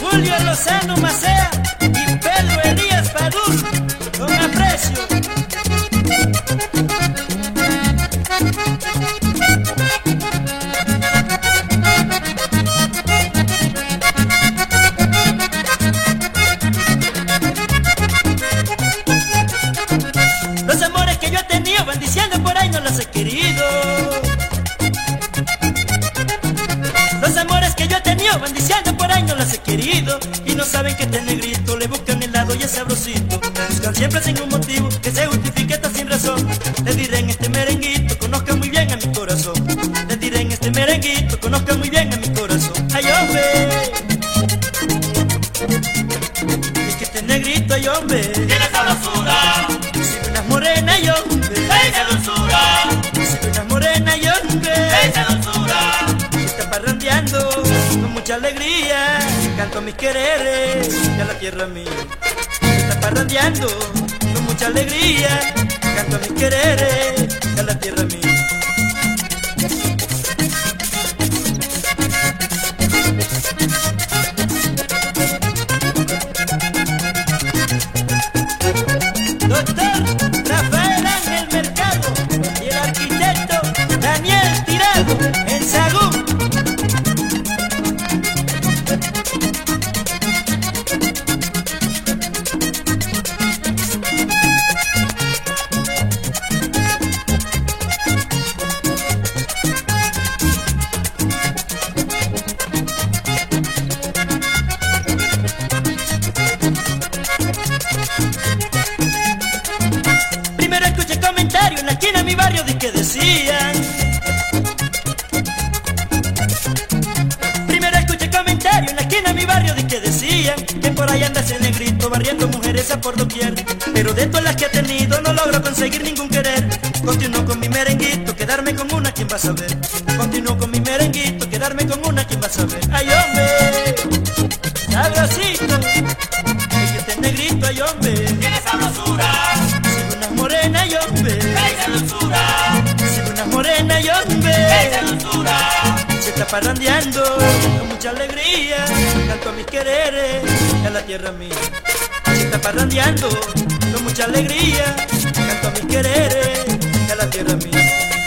Julio Lozano Macea yo he tenido van diciendo por no los he querido. Y no saben que este negrito le buscan el lado y es sabrosito. Buscan siempre sin un motivo que se justifique está sin razón. Les diré en este merenguito, conozca muy bien a mi corazón. Les diré en este merenguito, conozca muy bien a mi corazón. Ay, hombre. Es que este negrito, ay, hombre. Tiene sabrosura, mucha alegría. Canto mis quereres y a la tierra mía. Está parrandeando con mucha alegría. Canto mis quereres y a la tierra mía. Doctor mi barrio de que decían. Primero escuché comentarios en la esquina de mi barrio de que decían que por ahí anda ese negrito barriendo mujeres a por doquier. Pero de todas las que he tenido no logro conseguir ningún querer. Continúo con mi merenguito, quedarme con una, ¿quién va a saber? Continúo con mi merenguito, quedarme con una, ¿quién va a saber? ¡Ay, hombre! Se está parrandeando con mucha alegría. Canto a mis quereres y a la tierra mía. Se está parrandeando con mucha alegría. Canto a mis quereres y a la tierra mía.